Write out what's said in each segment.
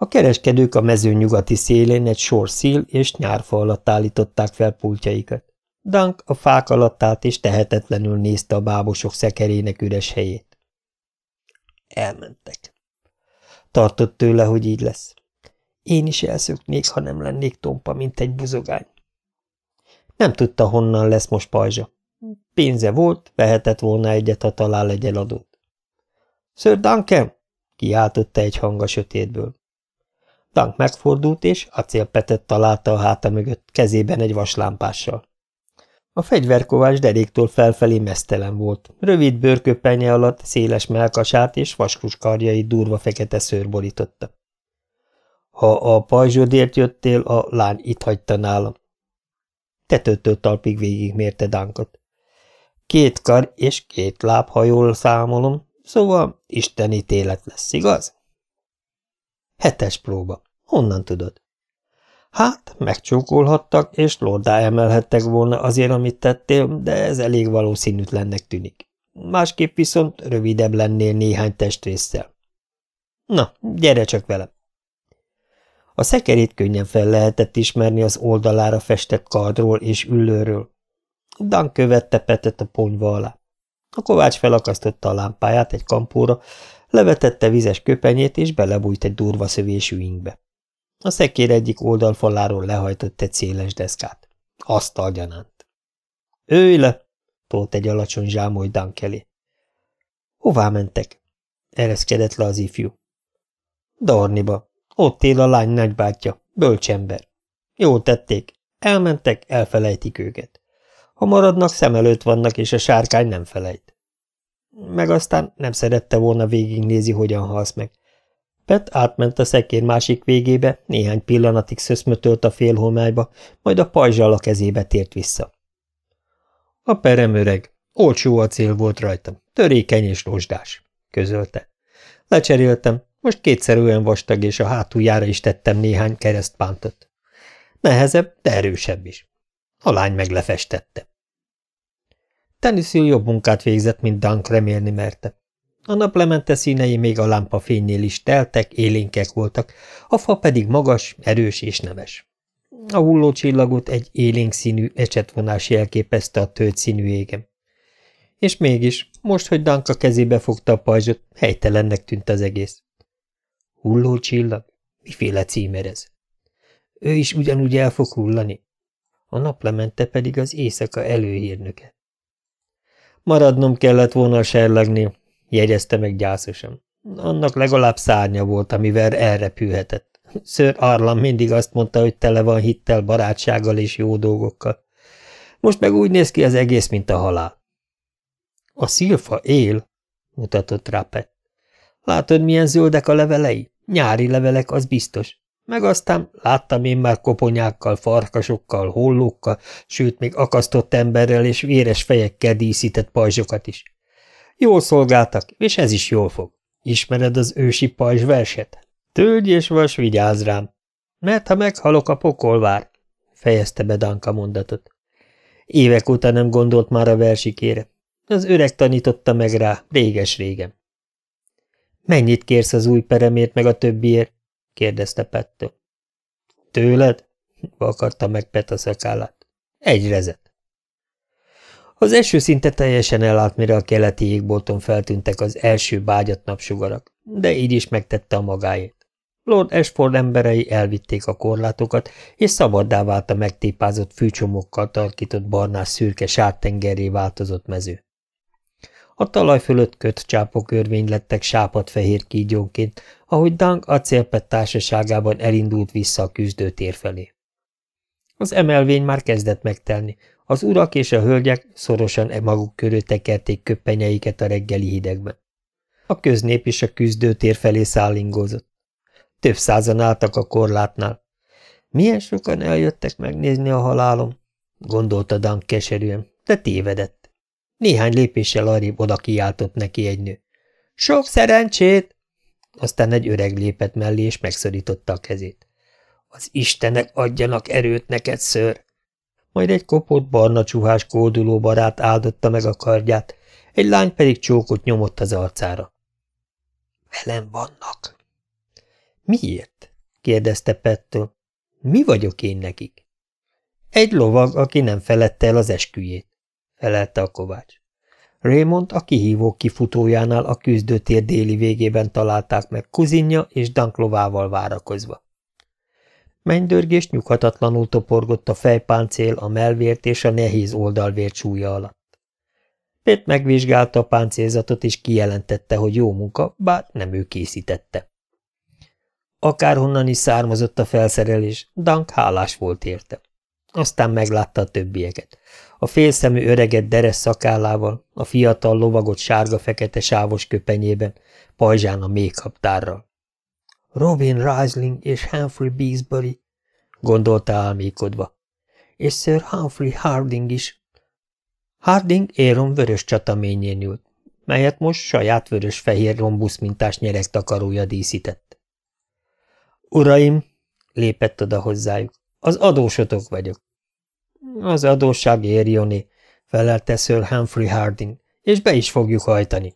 A kereskedők a mező nyugati szélén egy sor szíl és nyárfa alatt állították fel pultjaikat. Dank a fák alatt állt és tehetetlenül nézte a bábosok szekerének üres helyét. Elmentek. Tartott tőle, hogy így lesz. Én is elszöknék, ha nem lennék tompa, mint egy buzogány. Nem tudta, honnan lesz most pajzsa. Pénze volt, vehetett volna egyet, ha talál egy eladót. – Sir Duncan! – kiáltotta egy hang a sötétből. Dunk megfordult, és acélpetet találta a háta mögött, kezében egy vaslámpással. A fegyverkovás deréktől felfelé mesztelen volt, rövid bőrköpenye alatt széles melkasát és vaskus karjai durva fekete szőr borította. Ha a pajzsodért jöttél, a lány itt hagyta nálam. Tetőtől talpig végigmérte Dánkot. Két kar és két láb, ha jól számolom, szóval isteni ítélet lesz, igaz? Hetes próba. Honnan tudod? Hát, megcsókolhattak, és lordá emelhettek volna azért, amit tettél, de ez elég valószínűtlennek tűnik. Másképp viszont rövidebb lennél néhány testrészsel. Na, gyere csak velem! A szekerét könnyen fel lehetett ismerni az oldalára festett kardról és üllőről. Dan követte Petet a ponyva alá. A kovács felakasztotta a lámpáját egy kampóra, levetette vizes köpenyét, és belebújt egy durva szövésű ingbe. A szekér egyik oldalfaláról lehajtott egy széles deszkát. Asztal gyanánt. – Őj le! – tolt egy alacsony zsámoly Dank elé. – Hová mentek? – ereszkedett le az ifjú. – Dorniba. Ott él a lány nagybátyja, bölcsember. Jól tették. Elmentek, elfelejtik őket. Ha maradnak, szem előtt vannak, és a sárkány nem felejt. Meg aztán nem szerette volna végignézi, hogyan halsz meg. Pet átment a szekér másik végébe, néhány pillanatig szöszmötölt a félhomályba, majd a pajzsal a kezébe tért vissza. A perem öreg, olcsó acél volt rajtam, törékeny és rozsdás, közölte. Lecseréltem, most kétszer olyan vastag, és a hátuljára is tettem néhány keresztpántot. Nehezebb, de erősebb is. A lány meg lefestette. Tennessee jobb munkát végzett, mint Dunk remélni merte. A naplemente színei még a lámpa fénynél is teltek, élénkek voltak, a fa pedig magas, erős és nemes. A hulló csillagot egy élénk színű ecsetvonás jelképezte a tőt színű égem. És mégis, most, hogy Danka kezébe fogta a pajzsot, helytelennek tűnt az egész. Hulló csillag? Miféle címer ez? Ő is ugyanúgy el fog hullani. A naplemente pedig az éjszaka előhírnöke. Maradnom kellett volna a serlegnél, jegyezte meg gyászosan. Annak legalább szárnya volt, amivel elrepülhetett. Ször Arlan mindig azt mondta, hogy tele van hittel, barátsággal és jó dolgokkal. Most meg úgy néz ki az egész, mint a halál. A szilfa él, mutatott rá. Látod, milyen zöldek a levelei? Nyári levelek, az biztos. Meg aztán láttam én már koponyákkal, farkasokkal, hollókkal, sőt, még akasztott emberrel és véres fejekkel díszített pajzsokat is. Jól szolgáltak, és ez is jól fog. Ismered az ősi pajzs verset? Tölgy és vas, vigyázz rám, mert ha meghalok, a pokol vár, fejezte be Danka mondatot. Évek óta nem gondolt már a versikére. Az öreg tanította meg rá, réges-régen. Mennyit kérsz az új peremért meg a többiért? Kérdezte Pettő. Tőled? vakarta meg Pet a szakállát. Egy rezet. Az eső szinte teljesen elállt, mire a keleti égbolton feltűntek az első bágyat napsugarak, de így is megtette a magáét. Lord Ashford emberei elvitték a korlátokat, és szabaddá vált a megtépázott fűcsomokkal tarkított barnás szürke sártengerré változott mező. A talaj fölött köt csápok örvény lettek sápat-fehér kígyónként, ahogy Dang acélpet társaságában elindult vissza a küzdőtér felé. Az emelvény már kezdett megtelni, az urak és a hölgyek szorosan e maguk körül tekerték köppenyeiket a reggeli hidegben. A köznép is a küzdőtér felé szállingozott. Több százan álltak a korlátnál. Milyen sokan eljöttek megnézni a halálom? gondolta Dan keserűen, de tévedett. Néhány lépéssel arrébb oda kiáltott neki egy nő. Sok szerencsét! Aztán egy öreg lépett mellé, és megszorította a kezét. Az istenek adjanak erőt neked, ször! Majd egy kopott barna csuhás kóduló barát áldotta meg a kardját, egy lány pedig csókot nyomott az arcára. Velem vannak. Miért? kérdezte Pettől. Mi vagyok én nekik? Egy lovag, aki nem felette el az esküjét, felelte a kovács. Raymond a kihívó kifutójánál a küzdőtér déli végében találták meg kuzinja és Danklovával várakozva. Mennydörgés nyughatatlanul toporgott a fejpáncél, a melvért és a nehéz oldalvért súlya alatt. Pét megvizsgálta a páncélzatot és kijelentette, hogy jó munka, bár nem ő készítette. Akárhonnan is származott a felszerelés, Dank hálás volt érte. Aztán meglátta a többieket. A félszemű öreget deres szakállával, a fiatal lovagot sárga-fekete sávos köpenyében, pajzsán a méhkaptárral. Robin Risling és Humphrey Beesbury, gondolta álmékodva. És Sir Humphrey Harding is. Harding éron vörös csataményén ült, melyet most saját vörös-fehér rombusz mintás nyeregtakarója díszített. Uraim, lépett oda hozzájuk, az adósotok vagyok. Az adósság érjoné, felelte Sir Humphrey Harding, és be is fogjuk hajtani.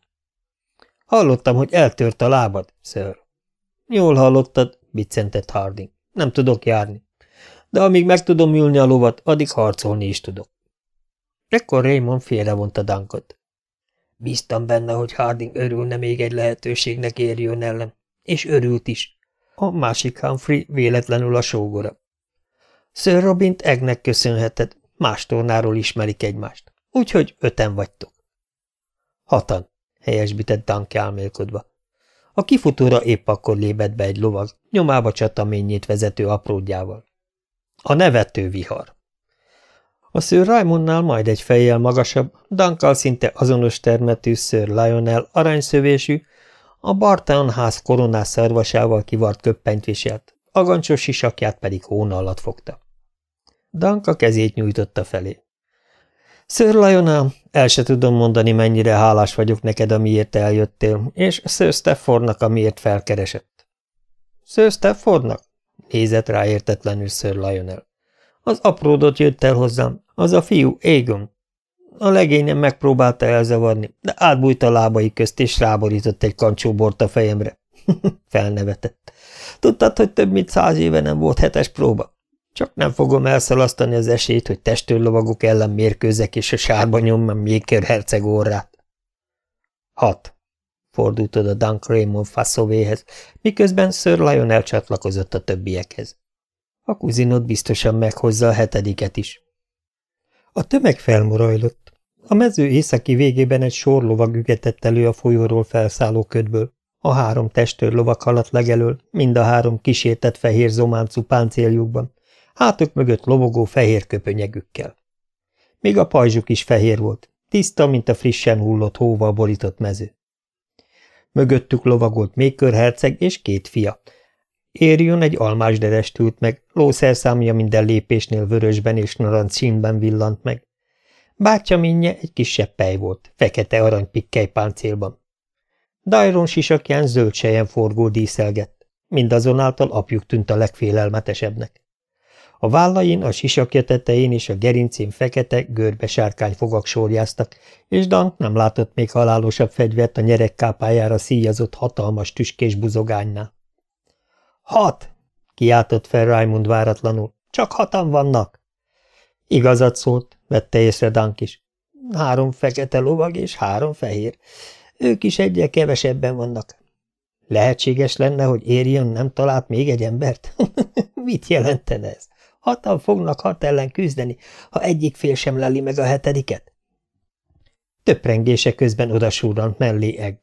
Hallottam, hogy eltört a lábad, Sir. Jól hallottad, biccentett Harding. Nem tudok járni. De amíg meg tudom ülni a lovat, addig harcolni is tudok. Ekkor Raymond félrevonta Dankot. Bíztam benne, hogy Harding örülne még egy lehetőségnek érjön ellen, és örült is. A másik Humphrey véletlenül a sógora. Sir Robint Egnek köszönheted, más tornáról ismerik egymást. Úgyhogy öten vagytok. Hatan, helyesbített Danke álmélkodva. A kifutóra épp akkor lépett be egy lovag, nyomába csataményét vezető apródjával. A nevető vihar. A Sir Raimonnál majd egy fejjel magasabb, Dankal szinte azonos termetű Sir Lionel aranyszövésű, a Bartown ház koronás szarvasával kivart köppenyt viselt, agancsos sisakját pedig hóna alatt fogta. Danka kezét nyújtotta felé. Sir Lionel, el se tudom mondani, mennyire hálás vagyok neked, amiért eljöttél, és Sir Staffordnak, amiért felkeresett. Sir Staffordnak? Nézett rá értetlenül Sir Lionel. Az apródot jött el hozzám, az a fiú, Égon. A legényem megpróbálta elzavarni, de átbújt a lábai közt, és ráborított egy kancsóbort a fejemre. Felnevetett. Tudtad, hogy több mint száz éve nem volt hetes próba? Csak nem fogom elszalasztani az esélyt, hogy testőrlovagok ellen mérkőzek, és a sárba nyomjam Méker herceg orrát. Hat. Fordult oda Dunk Raymond faszovéhez, miközben Sir Lionel csatlakozott a többiekhez. A kuzinod biztosan meghozza a hetediket is. A tömeg felmorajlott. A mező északi végében egy sor lovag ügetett elő a folyóról felszálló ködből. A három testőrlovak haladt legelől, mind a három kísértett fehér zománcú páncéljukban, hátuk mögött lobogó fehér köpönyegükkel. Még a pajzsuk is fehér volt, tiszta, mint a frissen hullott hóval borított mező. Mögöttük lovagolt Mékör herceg és két fia. Érjön egy almás derest ült meg, lószerszámja minden lépésnél vörösben és narancs színben villant meg. Bátya minnye egy kisebb pej volt, fekete aranypikkely páncélban. Dajron sisakján zöld sejen forgó díszelgett, mindazonáltal apjuk tűnt a legfélelmetesebbnek. A vállain, a sisakja tetején és a gerincén fekete, görbe fogak sorjáztak, és Dank nem látott még halálosabb fegyvert a nyerekkápájára szíjazott hatalmas tüskés buzogánynál. Hat! kiáltott fel Raimund váratlanul. Csak hatan vannak! Igazat szólt, vette észre Dank is. Három fekete lovag és három fehér. Ők is egyre kevesebben vannak. Lehetséges lenne, hogy Érjön nem talált még egy embert? Mit jelentene ez? Hatan fognak hat ellen küzdeni, ha egyik fél sem leli meg a hetediket. Töprengése közben odasúrant mellé egg.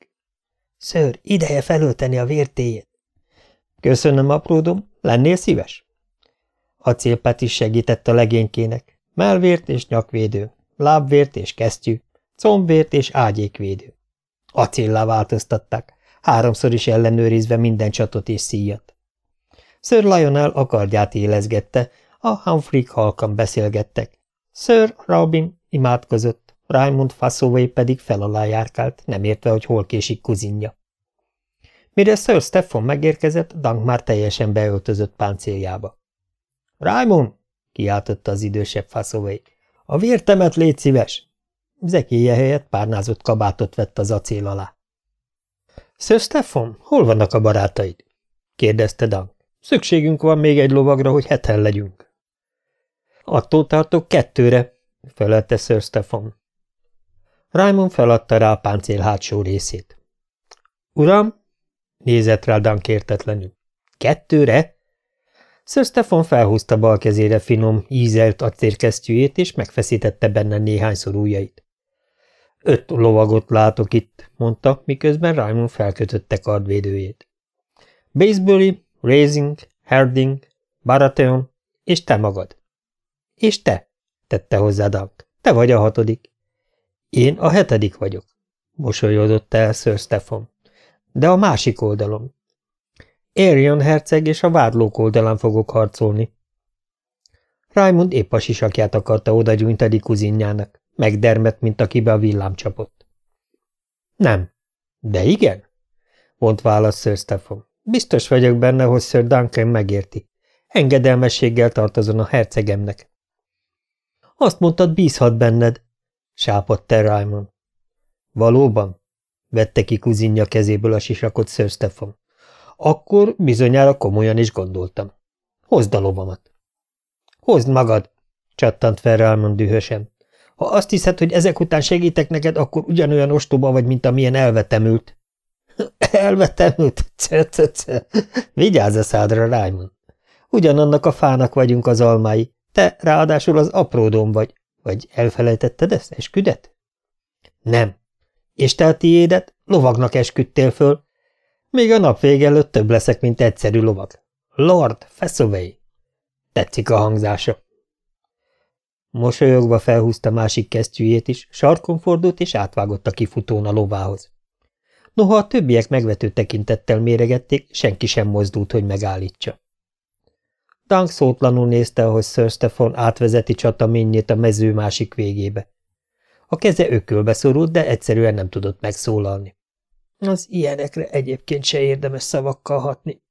Ször, ideje felölteni a vértéjét. Köszönöm, apródom, lennél szíves? A célpát is segített a legénykének. Melvért és nyakvédő, lábvért és kesztyű, combvért és ágyékvédő. Acéllá változtatták, háromszor is ellenőrizve minden csatot és szíjat. Sir Lionel a kardját élezgette, a Humphrey halkan beszélgettek. Sir Robin imádkozott, Raymond Fassoway pedig fel alá járkált, nem értve, hogy hol késik kuzinja. Mire Sir Stephen megérkezett, Dunk már teljesen beöltözött páncéljába. – Raymond! – kiáltotta az idősebb Fassoway. – A vértemet légy szíves! Zekéje helyett párnázott kabátot vett az acél alá. – Sir Stephen, hol vannak a barátaid? – kérdezte Dunk. Szükségünk van még egy lovagra, hogy heten legyünk. Attól tartok kettőre, felelte Sir Stefan. Raymond feladta rá a páncél hátsó részét. Uram, nézett rá Dunk értetlenül. Kettőre? Sir Stefan felhúzta bal kezére finom, ízelt acérkesztyűjét, és megfeszítette benne néhányszor ujjait. Öt lovagot látok itt, mondta, miközben Raymond felkötötte kardvédőjét. Basebury, Racing, Herding, Baratheon, és te magad. És te, tette hozzá Dunk. Te vagy a hatodik. Én a hetedik vagyok, mosolyodott el Sir Stefan. De a másik oldalon. Arion herceg és a vádlók oldalán fogok harcolni. Raimund épp a sisakját akarta oda gyújtani kuzinjának, megdermet, mint akibe a villám csapott. Nem. De igen? Vont válasz Sir Stefan. Biztos vagyok benne, hogy Sir Duncan megérti. Engedelmességgel tartozon a hercegemnek. Azt mondtad, bízhat benned, sápadt te Raimond. Valóban? vette ki kuzinja kezéből a sisakot Sir Stefan. Akkor bizonyára komolyan is gondoltam. Hozd a lovamat. Hozd magad, csattant fel Raimond dühösen. Ha azt hiszed, hogy ezek után segítek neked, akkor ugyanolyan ostoba vagy, mint amilyen elvetemült. elvetemült? Vigyázz a szádra, Raimond. Ugyanannak a fának vagyunk az almái. Te ráadásul az apródom vagy. Vagy elfelejtetted ezt, esküdet? Nem. És te a tiédet lovagnak esküdtél föl. Még a nap vége előtt több leszek, mint egyszerű lovag. Lord Fessoway. Tetszik a hangzása. Mosolyogva felhúzta másik kesztyűjét is, sarkon fordult és átvágott a kifutón a lovához. Noha a többiek megvető tekintettel méregették, senki sem mozdult, hogy megállítsa. Dunk szótlanul nézte, ahogy Sir Stefan átvezeti csataményét a mező másik végébe. A keze ökölbe szorult, de egyszerűen nem tudott megszólalni. Az ilyenekre egyébként se érdemes szavakkal hatni.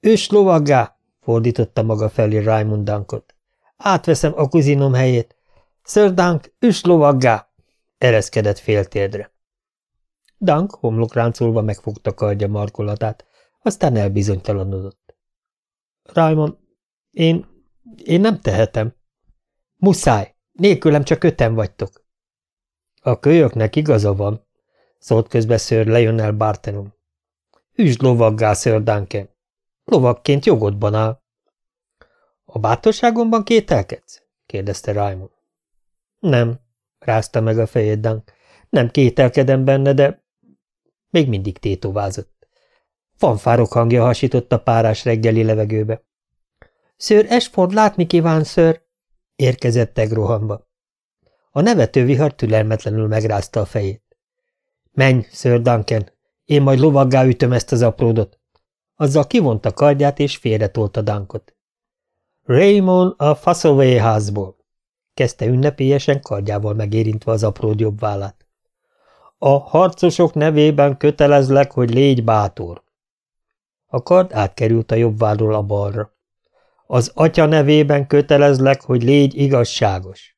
Ős lovaggá! fordította maga felé Raymond Dunkot. Átveszem a kuzinom helyét. Sir Dunk, üs lovaggá! ereszkedett féltérdre. Dunk homlokráncolva megfogta kardja markolatát, aztán elbizonytalanodott. Raymond, én, én nem tehetem. Muszáj, nélkülem csak öten vagytok. A kölyöknek igaza van, szólt közbe Sir Lionel Bartenon. Üsd lovaggá, Sir Duncan. Lovagként jogodban áll. A bátorságomban kételkedsz? kérdezte Raymond. Nem, rázta meg a fejét Dunk. Nem kételkedem benne, de még mindig tétovázott. Fanfárok hangja hasított a párás reggeli levegőbe. Ször Esford látni kíván, ször! érkezett tegrohamba. A nevető vihar türelmetlenül megrázta a fejét. Menj, ször Duncan, én majd lovaggá ütöm ezt az apródot. Azzal kivonta kardját és félretolta Dunkot. Raymond a Faszové házból, kezdte ünnepélyesen kardjával megérintve az apród jobb vállát. A harcosok nevében kötelezlek, hogy légy bátor. A kard átkerült a jobb vállról a balra. Az atya nevében kötelezlek, hogy légy igazságos.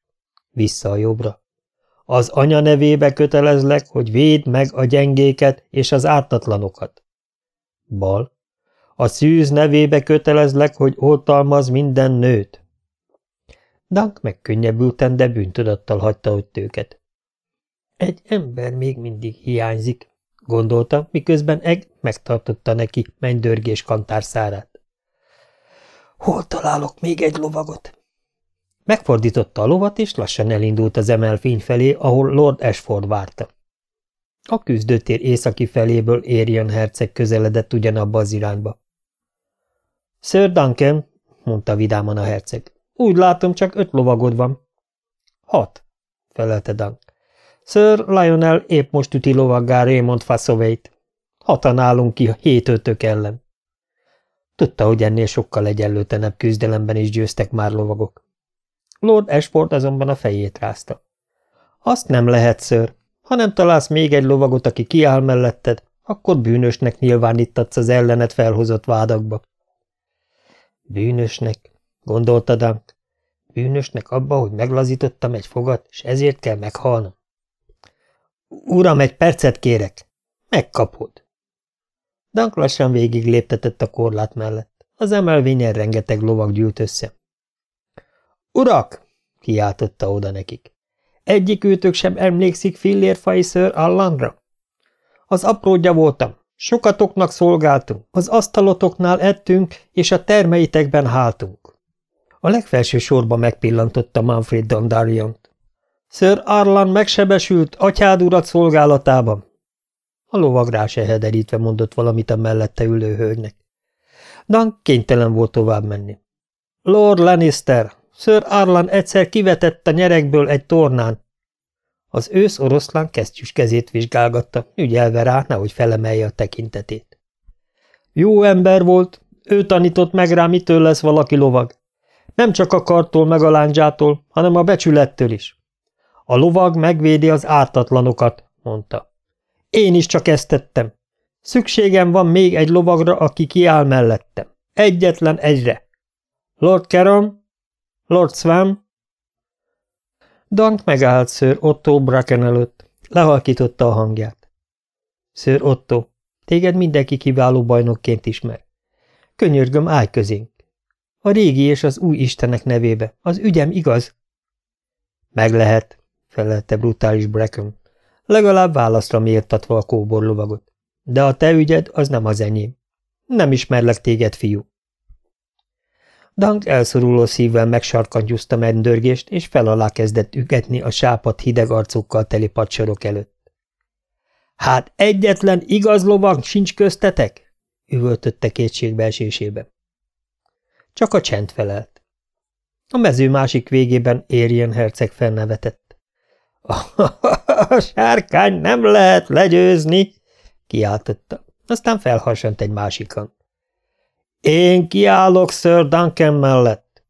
Vissza a jobbra. Az anya nevébe kötelezlek, hogy védd meg a gyengéket és az ártatlanokat. Bal. A szűz nevébe kötelezlek, hogy oltalmaz minden nőt. Dank megkönnyebbülten, de bűntudattal hagyta ott őket. Egy ember még mindig hiányzik, gondolta, miközben Eg megtartotta neki mennydörgés kantárszárát. Hol találok még egy lovagot? Megfordította a lovat, és lassan elindult az emelfény felé, ahol Lord Ashford várta. A küzdőtér északi feléből Érjön herceg közeledett ugyanabba az irányba. Sir Duncan, mondta vidáman a herceg, úgy látom, csak öt lovagod van. Hat, felelte Dunk. Sir Lionel épp most üti lovaggá Raymond Fassoveit. Hatan állunk ki hét ötök ellen. Tudta, hogy ennél sokkal egyenlőtenebb küzdelemben is győztek már lovagok. Lord Ashford azonban a fejét rázta. Azt nem lehet, ször. Ha nem találsz még egy lovagot, aki kiáll melletted, akkor bűnösnek nyilvánítatsz az ellenet felhozott vádakba. Bűnösnek, gondolta Dunk. Bűnösnek abba, hogy meglazítottam egy fogat, és ezért kell meghalnom. Uram, egy percet kérek. Megkapod. Dunk lassan végig léptetett a korlát mellett. Az emelvényen rengeteg lovag gyűlt össze. Urak! kiáltotta oda nekik. Egyik őtök sem emlékszik fillérfai ször Allanra? Az apródja voltam. Sokatoknak szolgáltunk, az asztalotoknál ettünk, és a termeitekben háltunk. A legfelső sorba megpillantotta Manfred Dondariont. Sir Arlan megsebesült atyád urat szolgálatában. A lovag rá mondott valamit a mellette ülő hölgynek. Dan kénytelen volt tovább menni. Lord Lannister, Sir Arlan egyszer kivetett a nyerekből egy tornán. Az ősz oroszlán kesztyűs kezét vizsgálgatta, ügyelve rá, nehogy felemelje a tekintetét. Jó ember volt, ő tanított meg rá, mitől lesz valaki lovag. Nem csak a kartól meg a lándzsától, hanem a becsülettől is. A lovag megvédi az ártatlanokat, mondta. Én is csak ezt tettem. Szükségem van még egy lovagra, aki kiáll mellettem. Egyetlen egyre. Lord Caron? Lord Swan? Dank megállt ször Otto Bracken előtt. Lehalkította a hangját. Ször Otto, téged mindenki kiváló bajnokként ismer. Könyörgöm, állj közénk. A régi és az új istenek nevébe. Az ügyem igaz? Meg lehet, felelte brutális Bracken. Legalább válaszra méltatva a kóborlovagot. De a te ügyed az nem az enyém. Nem ismerlek téged, fiú. Dank elszoruló szívvel megsarkantyúzta mendörgést, és fel alá kezdett ügetni a sápat hideg arcokkal teli padsorok előtt. – Hát egyetlen igaz lovag sincs köztetek? – üvöltötte kétségbeesésébe. Csak a csend felelt. A mező másik végében Érjen herceg felnevetett. – A sárkány nem lehet legyőzni! – kiáltotta. Aztán felhasant egy másikan. Én kiállok Sir Duncan mellett.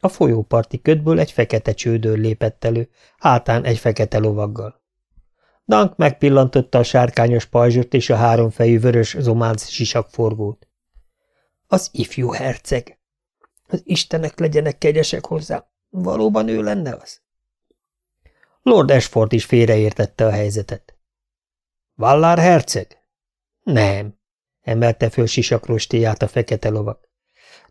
A folyóparti ködből egy fekete csődör lépett elő, hátán egy fekete lovaggal. Dunk megpillantotta a sárkányos pajzsot és a háromfejű vörös zománc sisakforgót. Az ifjú herceg. Az istenek legyenek kegyesek hozzá. Valóban ő lenne az? Lord Ashford is félreértette a helyzetet. Vallár herceg? Nem emelte föl sisakrostéját a fekete lovak.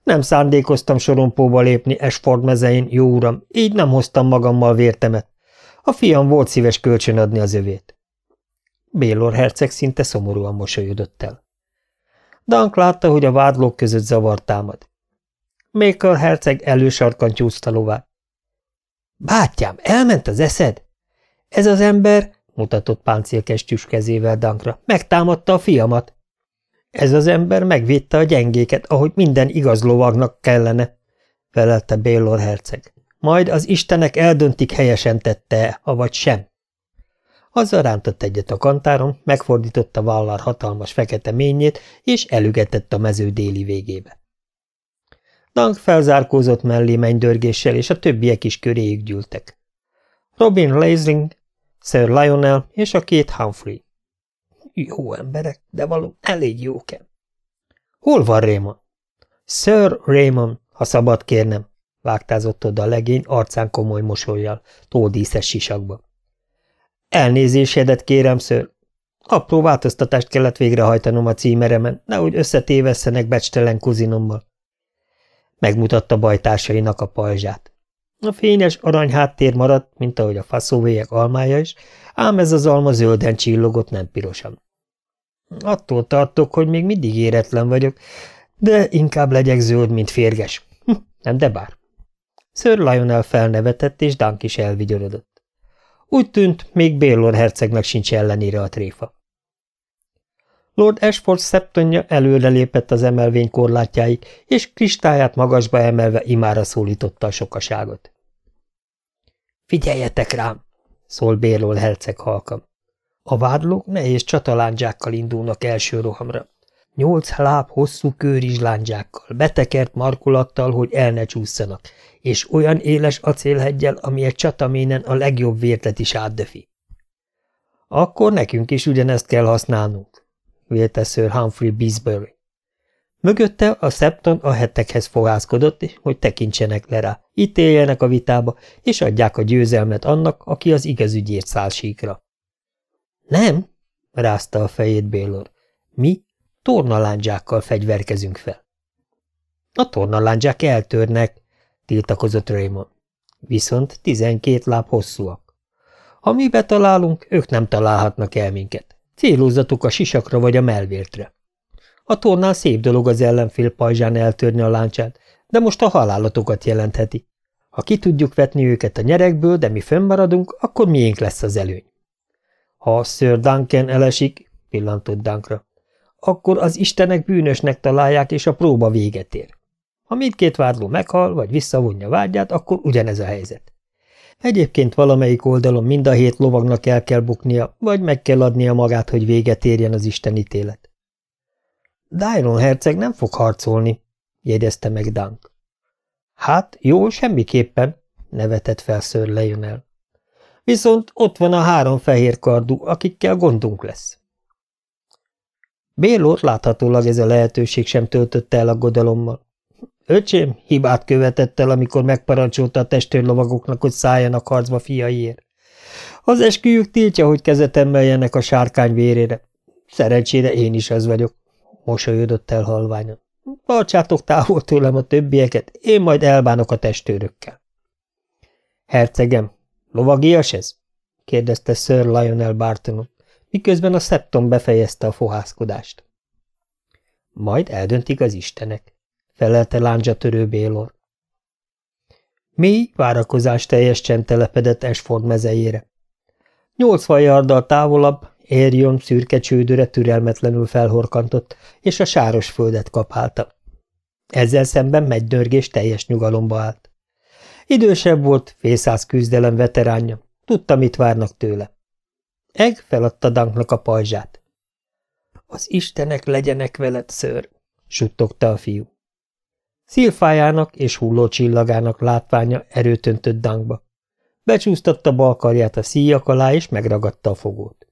Nem szándékoztam sorompóba lépni Esford mezein, jó uram, így nem hoztam magammal vértemet. A fiam volt szíves kölcsönadni az övét. Bélor herceg szinte szomorúan mosolyodott el. Dank látta, hogy a vádlók között zavar támad. Maker herceg elősarkantyúzta lovát. Bátyám, elment az eszed? Ez az ember, mutatott páncélkestűs kezével Dankra, megtámadta a fiamat. Ez az ember megvédte a gyengéket, ahogy minden igaz lovagnak kellene, felelte Bélor herceg. Majd az istenek eldöntik, helyesen tette-e, avagy sem. Azzal rántott egyet a kantáron, megfordította Vallar hatalmas fekete ményét, és elügetett a mező déli végébe. Dank felzárkózott mellé mennydörgéssel, és a többiek is köréig gyűltek. Robin Lazing, Sir Lionel és a két Humphrey. Jó emberek, de való elég jók-e. Hol van Raymond? Sir Raymond, ha szabad kérnem, vágtázott oda a legény arcán komoly mosolyjal, tódíszes sisakba. Elnézésedet kérem, ször. Apró változtatást kellett végrehajtanom a címeremen, nehogy összetévesszenek becstelen kuzinommal. Megmutatta bajtársainak a pajzsát. A fényes arany háttér maradt, mint ahogy a faszóvélyek almája is, ám ez az alma zölden csillogott, nem pirosan. Attól tartok, hogy még mindig éretlen vagyok, de inkább legyek zöld, mint férges. Hm, nem, de bár. Sir Lionel felnevetett, és Dunk is elvigyorodott. Úgy tűnt, még Bélor hercegnek sincs ellenére a tréfa. Lord Ashford szeptonja előre lépett az emelvény korlátjáig, és kristályát magasba emelve imára szólította a sokaságot. – Figyeljetek rám! – szól Bélor herceg halkam. A vádlók nehéz csatalándzsákkal indulnak első rohamra. Nyolc láb hosszú kőrizslándzsákkal, betekert markolattal, hogy el ne csúszanak, és olyan éles acélheggyel, ami egy csataménen a legjobb vértet is átdöfi. Akkor nekünk is ugyanezt kell használnunk, vélte Sir Humphrey Beesbury. Mögötte a Septon a hetekhez fogászkodott, hogy tekintsenek le rá, ítéljenek a vitába, és adják a győzelmet annak, aki az igazügyért száll síkra. Nem, rázta a fejét Bélor. Mi tornalándzsákkal fegyverkezünk fel. A tornaláncsák eltörnek, tiltakozott Raymond. Viszont tizenkét láb hosszúak. Ha mi betalálunk, ők nem találhatnak el minket. Célozzatok a sisakra vagy a melvértre. A tornál szép dolog az ellenfél pajzsán eltörni a láncsát, de most a halálatokat jelentheti. Ha ki tudjuk vetni őket a nyerekből, de mi fönnmaradunk, akkor miénk lesz az előny. Ha Sir Duncan elesik, pillantott Dunkra, akkor az istenek bűnösnek találják, és a próba véget ér. Ha mindkét vádló meghal, vagy visszavonja vágyát, akkor ugyanez a helyzet. Egyébként valamelyik oldalon mind a hét lovagnak el kell buknia, vagy meg kell adnia magát, hogy véget érjen az istenítélet. Dyron herceg nem fog harcolni, jegyezte meg Dunk. Hát, jó, semmiképpen, nevetett fel Sir Lionel. Viszont ott van a három fehér kardú, akikkel gondunk lesz. Bélor láthatólag ez a lehetőség sem töltötte el aggodalommal. Öcsém hibát követett el, amikor megparancsolta a testőrlovagoknak, hogy szálljanak harcba fiaiért. Az esküjük tiltja, hogy kezet emeljenek a sárkány vérére. Szerencsére én is az vagyok, mosolyodott el halványan. Tartsátok távol tőlem a többieket, én majd elbánok a testőrökkel. Hercegem, lovagias ez? kérdezte Sir Lionel Barton, miközben a szepton befejezte a fohászkodást. Majd eldöntik az istenek, felelte lándzsa törő Bélor. Mély, várakozás teljes csend telepedett Esford mezejére. Nyolcvan yarddal távolabb Érjön szürke csődöre türelmetlenül felhorkantott, és a sáros földet kapálta. Ezzel szemben megydörgés teljes nyugalomba állt. Idősebb volt, fészáz küzdelem veteránja, tudta, mit várnak tőle. Eg feladta Danknak a pajzsát. Az istenek legyenek veled, ször, suttogta a fiú. Szilfájának és hulló csillagának látványa erőt öntött Dankba. Becsúsztatta bal karját a szíjak alá, és megragadta a fogót.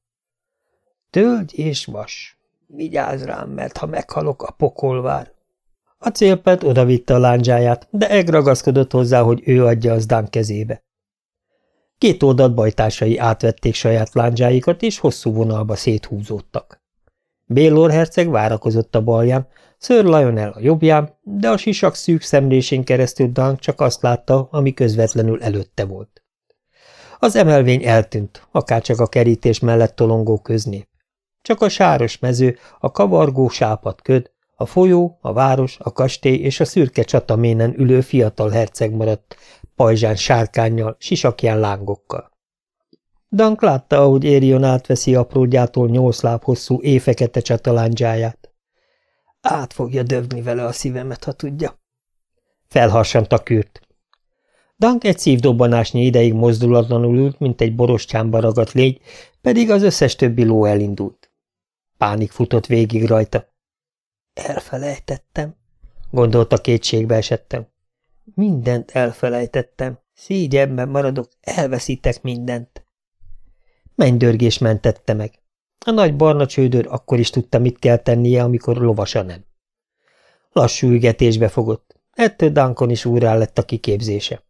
Tölgy és vas. Vigyázz rám, mert ha meghalok, a pokol vár. A célpet odavitte a lándzsáját, de Eg ragaszkodott hozzá, hogy ő adja az Dán kezébe. Két oldalt bajtársai átvették saját lándzsáikat, és hosszú vonalba széthúzódtak. Bélor herceg várakozott a balján, Sir Lionel a jobbján, de a sisak szűk szemlésén keresztül Dunk csak azt látta, ami közvetlenül előtte volt. Az emelvény eltűnt, akárcsak a kerítés mellett tolongó köznép. Csak a sáros mező, a kavargó sápat köd, a folyó, a város, a kastély és a szürke csataménen ülő fiatal herceg maradt, pajzsán sárkányjal, sisakján lángokkal. Dank látta, ahogy Érion átveszi apródjától nyolc láb hosszú éjfekete csatalándzsáját. Át fogja dögni vele a szívemet, ha tudja. Felharsant a kürt. Dank egy szívdobbanásnyi ideig mozdulatlanul ült, mint egy borostyámba ragadt légy, pedig az összes többi ló elindult. Pánik futott végig rajta. Elfelejtettem, gondolta kétségbe esettem. Mindent elfelejtettem. Szígyemben maradok, elveszítek mindent. Mennydörgés mentette meg. A nagy barna csődör akkor is tudta, mit kell tennie, amikor lovasa nem. Lassú ügetésbe fogott. Ettől Dankon is úrá lett a kiképzése.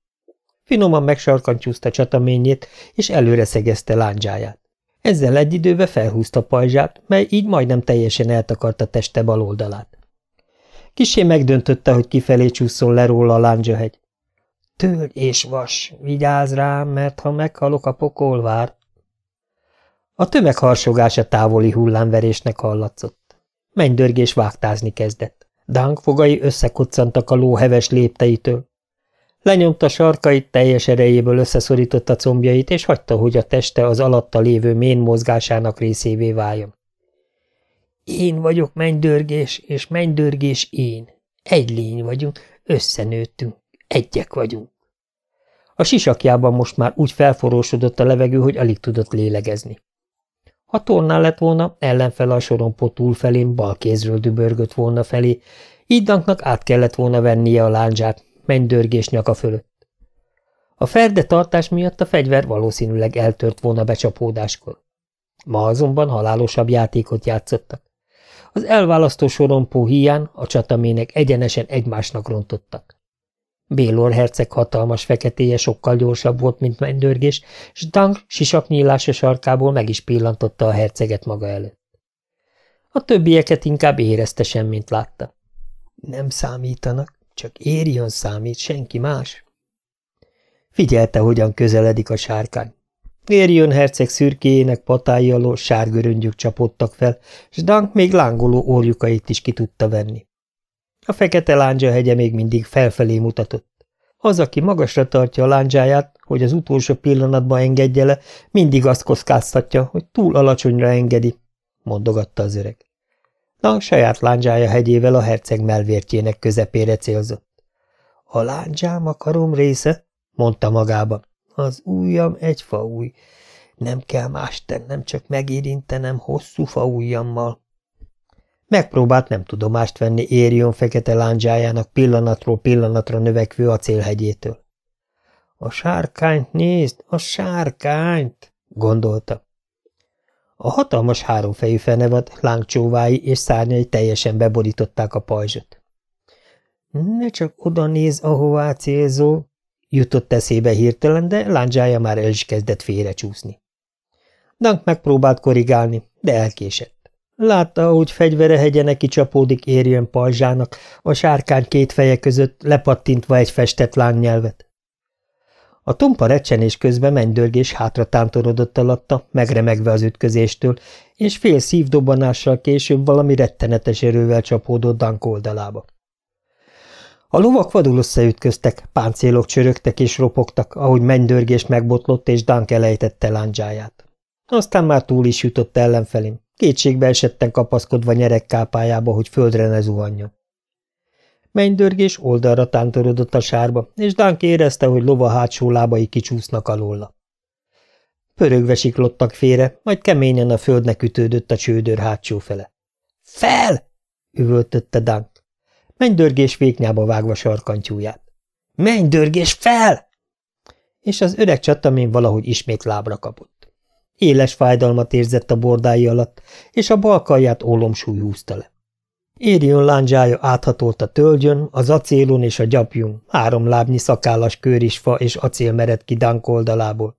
Finoman megsarkantyúzta csataményét, és előre szegezte lándzsáját. Ezzel egy időbe felhúzta pajzsát, mely így majdnem teljesen eltakarta teste bal oldalát. Kisé megdöntötte, hogy kifelé csúszol le róla a lándzsahegy. Tölgy és vas, vigyázz rám, mert ha meghalok, a pokol vár. A tömeg harsogása távoli hullámverésnek hallatszott. Mennydörgés vágtázni kezdett. Dánk fogai összekoccantak a ló heves lépteitől. Lenyomta sarkait, teljes erejéből összeszorította combjait, és hagyta, hogy a teste az alatta lévő mén mozgásának részévé váljon. Én vagyok mennydörgés, és mennydörgés én. Egy lény vagyunk, összenőttünk, egyek vagyunk. A sisakjában most már úgy felforrósodott a levegő, hogy alig tudott lélegezni. Ha tornál lett volna, ellenfele a sorompó túlfelén bal kézről dübörgött volna felé, így Danknak át kellett volna vennie a láncsát, mennydörgés nyaka fölött. A ferde tartás miatt a fegyver valószínűleg eltört volna becsapódáskor. Ma azonban halálosabb játékot játszottak. Az elválasztó sorompó hiány a csatamének egyenesen egymásnak rontottak. Bélor herceg hatalmas feketéje sokkal gyorsabb volt, mint mennydörgés, s Dang sisaknyílása sarkából meg is pillantotta a herceget maga előtt. A többieket inkább érezte semmint látta. Nem számítanak, Csak érjön számít, senki más. Figyelte, hogyan közeledik a sárkány. Érjön herceg szürkéjének patái alól sárgöröngyök csapódtak fel, s Dank még lángoló orjukait is ki tudta venni. A fekete lándzsa hegye még mindig felfelé mutatott. Az, aki magasra tartja a lándzsáját, hogy az utolsó pillanatban engedje le, mindig azt kockáztatja, hogy túl alacsonyra engedi, mondogatta az öreg. Na, saját lándzsája hegyével a herceg melvértjének közepére célzott. A lándzsám a karom része, mondta magába. Az ujjam egy faúj. Nem kell más tennem, csak megérintenem hosszú faújjammal. Megpróbált nem tudomást venni Érion fekete lándzsájának pillanatról pillanatra növekvő acélhegyétől. A sárkányt nézd, a sárkányt, gondolta. A hatalmas háromfejű fenevad lángcsóvái és szárnyai teljesen beborították a pajzsot. Ne csak oda néz, ahová célzó, jutott eszébe hirtelen, de lándzsája már el is kezdett félrecsúszni. Dank megpróbált korrigálni, de elkésett. Látta, ahogy fegyvere hegye neki csapódik érjön pajzsának, a sárkány két feje között lepattintva egy festett lángnyelvet. A tompa recsenés közben mennydörgés hátra tántorodott alatta, megremegve az ütközéstől, és fél szívdobanással később valami rettenetes erővel csapódott Dank oldalába. A lovak vadul összeütköztek, páncélok csörögtek és ropogtak, ahogy mennydörgés megbotlott és Dank elejtette lándzsáját. Aztán már túl is jutott ellenfelén, kétségbe esetten kapaszkodva nyerekkápájába, hogy földre ne zuhanjon. Mennydörgés oldalra tántorodott a sárba, és Dánk érezte, hogy lova hátsó lábai kicsúsznak alóla. Pörögve siklottak félre, majd keményen a földnek ütődött a csődör hátsó fele. – Fel! – üvöltötte Dánk. Mennydörgés véknyába vágva sarkantyúját. – Mennydörgés fel! És az öreg csatamén valahogy ismét lábra kapott. Éles fájdalmat érzett a bordái alatt, és a balkaját ólomsúly húzta le. Érion lándzsája áthatolt a tölgyön, az acélon és a gyapjún, három lábnyi szakállas körisfa és acél mered ki Dank oldalából.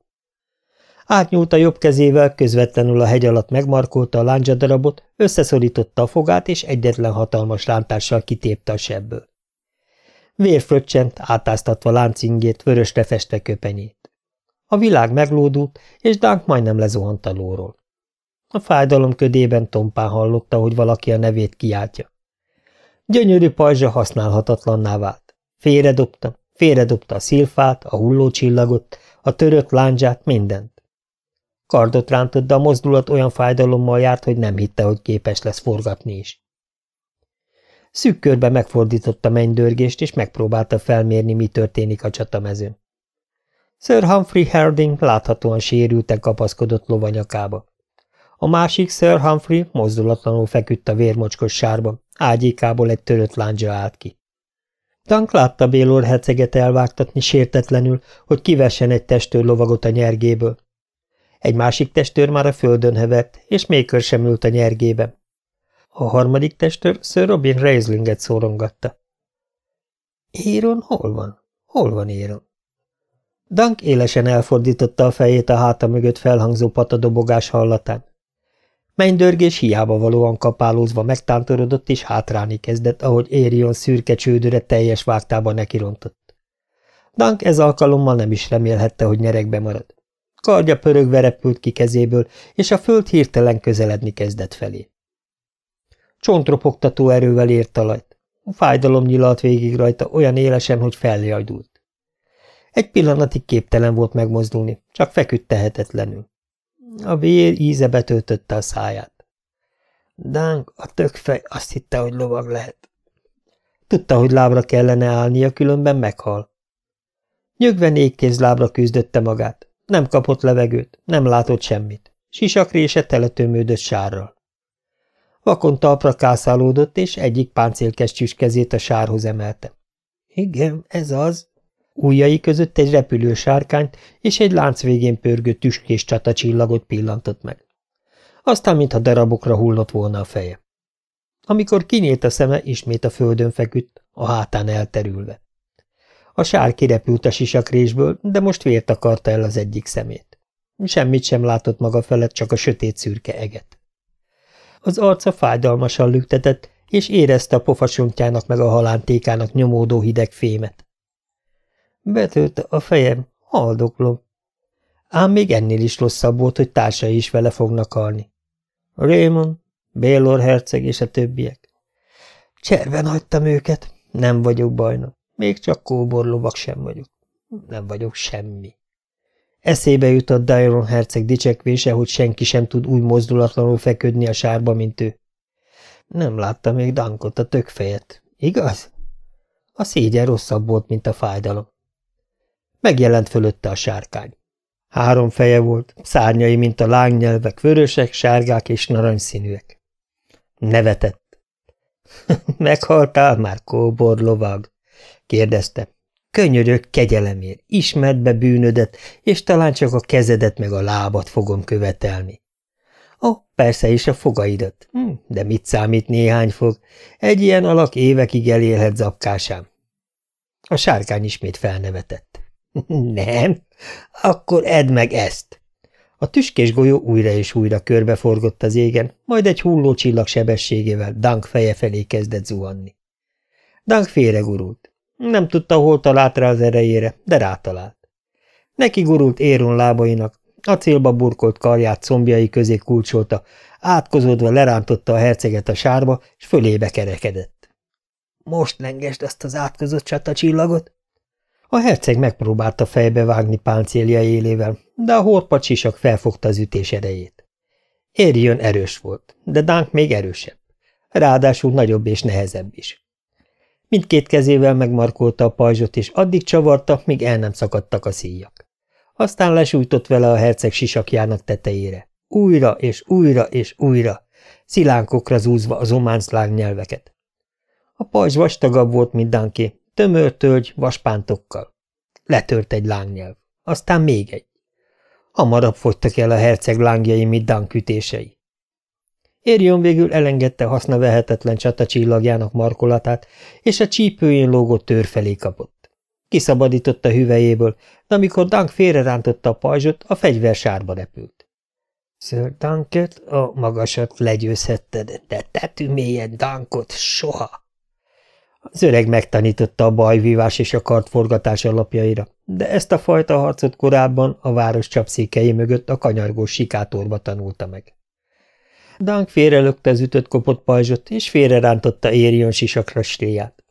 Átnyúlt a jobb kezével, közvetlenül a hegy alatt megmarkolta a lándzsadarabot, összeszorította a fogát, és egyetlen hatalmas rántással kitépte a sebből. Vér fröccsent, átáztatva láncingét, vörösre festve köpenyét. A világ meglódult, és Dank majdnem lezuhant a lóról. A fájdalom ködében tompán hallotta, hogy valaki a nevét kiáltja. Gyönyörű pajzsa használhatatlanná vált. Félredobta, félredobta a szilfát, a hullócsillagot, a törött lándzsát, mindent. Kardot rántott, de a mozdulat olyan fájdalommal járt, hogy nem hitte, hogy képes lesz forgatni is. Szűk körbe megfordította mennydörgést, és megpróbálta felmérni, mi történik a csatamezőn. Sir Humphrey Harding láthatóan sérülten kapaszkodott lovanyakába. A másik Sir Humphrey mozdulatlanul feküdt a vérmocskos sárban, ágyékából egy törött láncsa állt ki. Tank látta Bélor herceget elvágtatni sértetlenül, hogy kivessen egy testőr lovagot a nyergéből. Egy másik testőr már a földön hevert, és Maker sem ült a nyergébe. A harmadik testőr Sir Robin Reislinget szórongatta. Éron hol van? Hol van Éron? Dank élesen elfordította a fejét a háta mögött felhangzó patadobogás hallatán. Mennydörgés hiába valóan kapálózva megtántorodott és hátrálni kezdett, ahogy Érion szürke csődöre teljes vágtába nekirontott. Dank ez alkalommal nem is remélhette, hogy nyerekbe marad. Kardja pörögve repült ki kezéből, és a föld hirtelen közeledni kezdett felé. Csontropogtató erővel ért talajt. A fájdalom nyilalt végig rajta olyan élesen, hogy feljajdult. Egy pillanatig képtelen volt megmozdulni, csak feküdt tehetetlenül. A vér íze betöltötte a száját. Dánk, a tökfej azt hitte, hogy lovag lehet. Tudta, hogy lábra kellene állnia, különben meghal. Nyögve lábra küzdötte magát. Nem kapott levegőt, nem látott semmit. Sisakrése teletömődött sárral. Vakon talpra kászálódott, és egyik páncélkesztyűs kezét a sárhoz emelte. Igen, ez az, Újjai között egy repülő sárkányt és egy lánc végén pörgő tüskés csatacsillagot pillantott meg. Aztán, mintha darabokra hullott volna a feje. Amikor kinyílt a szeme, ismét a földön feküdt, a hátán elterülve. A sár kirepült a sisakrésből, de most vért akarta el az egyik szemét. Semmit sem látott maga felett, csak a sötét szürke eget. Az arca fájdalmasan lüktetett, és érezte a pofasontjának meg a halántékának nyomódó hideg fémet. Betölte a fejem, haldoklom. Ám még ennél is rosszabb volt, hogy társai is vele fognak halni. Raymond, Bélor herceg és a többiek. Cserben hagytam őket, nem vagyok bajnok, még csak kóborlovak sem vagyok. Nem vagyok semmi. Eszébe jutott Dairon herceg dicsekvése, hogy senki sem tud úgy mozdulatlanul feküdni a sárba, mint ő. Nem látta még Dankot, a tökfejet, igaz? A szégyen rosszabb volt, mint a fájdalom. Megjelent fölötte a sárkány. Három feje volt, szárnyai, mint a lángnyelvek, vörösek, sárgák és narancsszínűek. Nevetett. Meghaltál már, kóbor lovag? kérdezte. Könyörök kegyelemért, ismerd be bűnödet, és talán csak a kezedet meg a lábat fogom követelni. Ó, oh, persze is a fogaidat, hm, de mit számít néhány fog? Egy ilyen alak évekig elélhet zapkásám. A sárkány ismét felnevetett. Nem? Akkor edd meg ezt! A tüskés golyó újra és újra körbeforgott az égen, majd egy hulló csillag sebességével Dank feje felé kezdett zuhanni. Dank félregurult. Nem tudta, hol talált rá az erejére, de rátalált. Neki gurult Éron lábainak, a célba burkolt karját combjai közé kulcsolta, átkozódva lerántotta a herceget a sárba, és fölébe kerekedett. Most lengesd azt az átkozott csatacsillagot? A herceg megpróbálta fejbe vágni páncélja élével, de a horpat sisak felfogta az ütés erejét. Érjön erős volt, de Dánk még erősebb. Ráadásul nagyobb és nehezebb is. Mindkét kezével megmarkolta a pajzsot, és addig csavarta, míg el nem szakadtak a szíjak. Aztán lesújtott vele a herceg sisakjának tetejére. Újra és újra és újra, szilánkokra zúzva az ománc nyelveket. A pajzs vastagabb volt, mint Danké, tömör tölgy vaspántokkal. Letört egy lángnyelv, aztán még egy. Hamarabb fogytak el a herceg lángjai, mint Dank ütései. Érjön végül elengedte hasznavehetetlen csatacillagjának markolatát, és a csípőjén lógott tör felé kapott. Kiszabadította hüvejéből, de amikor Dank félrerántotta a pajzsot, a fegyver sárba repült. Sir Dunket, a magasat legyőzhetted, de tetű Dankot soha! Az öreg megtanította a bajvívás és a kartforgatás alapjaira, de ezt a fajta harcot korábban a város csapszékei mögött a kanyargós sikátorba tanulta meg. Dank félrelökte az ütött kopott pajzsot, és félrerántotta Érion sisak rostéját.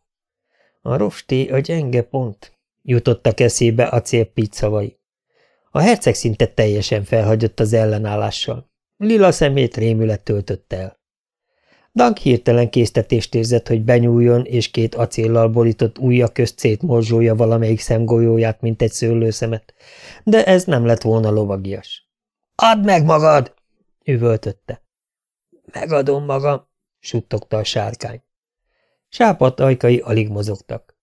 A rosté a gyenge pont, jutottak eszébe a célpít szavai. A herceg szinte teljesen felhagyott az ellenállással. Lila szemét rémület töltötte el. Dank hirtelen késztetést érzett, hogy benyúljon, és két acéllal borított ujja közt szétmorzsolja valamelyik szemgolyóját, mint egy szőlőszemet, de ez nem lett volna lovagias. – Add meg magad! – üvöltötte. – Megadom magam! – suttogta a sárkány. Sápat ajkai alig mozogtak.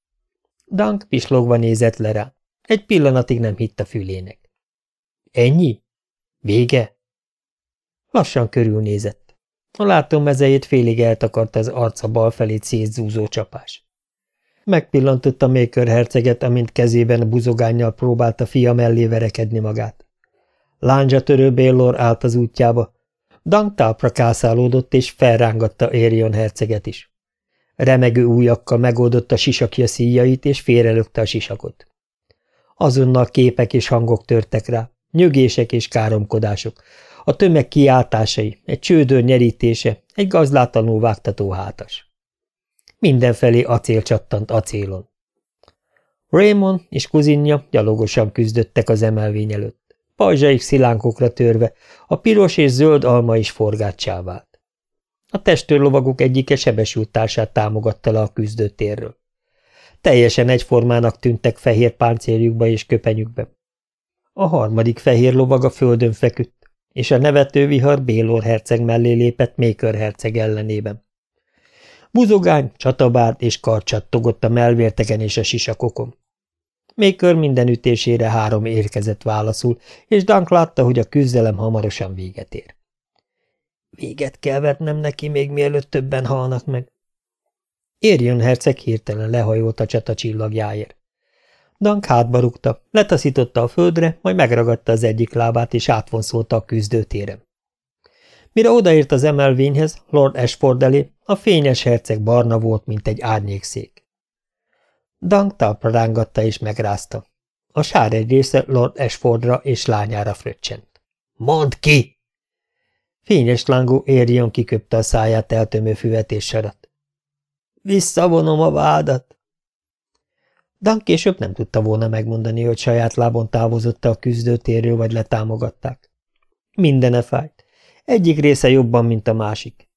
Dank pislogva nézett le rá. Egy pillanatig nem hitt a fülének. – Ennyi? Vége? Lassan körülnézett. A látómezejét félig eltakart az arca bal felé szétzúzó csapás. Megpillantotta Maker herceget, amint kezében a buzogánnyal próbálta fia mellé verekedni magát. Lándzsa törő Bélor állt az útjába. Dank talpra kászálódott, és felrángatta Érion herceget is. Remegő újakkal megoldotta sisakja szíjait, és félrelökte a sisakot. Azonnal képek és hangok törtek rá, nyögések és káromkodások, a tömeg kiáltásai, egy csődör nyerítése, egy gazlátlanul vágtató hátas. Mindenfelé acél csattant acélon. Raymond és kuzinja gyalogosan küzdöttek az emelvény előtt. Pajzsaik szilánkokra törve, a piros és zöld alma is forgácsá vált. A testőrlovagok egyike sebesült társát támogatta le a küzdőtérről. Teljesen egyformának tűntek fehér páncéljukba és köpenyükbe. A harmadik fehér lovag a földön feküdt, és a nevető vihar Bélor herceg mellé lépett Mékör herceg ellenében. Buzogány, csatabárd és karcsattogott a melvértegen és a sisakokon. Mékör minden ütésére három érkezett válaszul, és Dank látta, hogy a küzdelem hamarosan véget ér. Véget kell vetnem neki, még mielőtt többen halnak meg. Érjön herceg hirtelen lehajolt a csata csillagjáért. Dank hátba rúgta, letaszította a földre, majd megragadta az egyik lábát, és átvonszolta a küzdőtérem. Mire odaért az emelvényhez, Lord Ashford elé, a fényes herceg barna volt, mint egy árnyékszék. Dank talpra rángatta és megrázta. A sár egy része Lord Ashfordra és lányára fröccsent. – Mondd ki! Fényes lángó érjön kiköpte a száját eltömő füvet és sarat. – Visszavonom a vádat! Dan később nem tudta volna megmondani, hogy saját lábon távozott a küzdőtérről, vagy letámogatták. Mindene fájt. Egyik része jobban, mint a másik.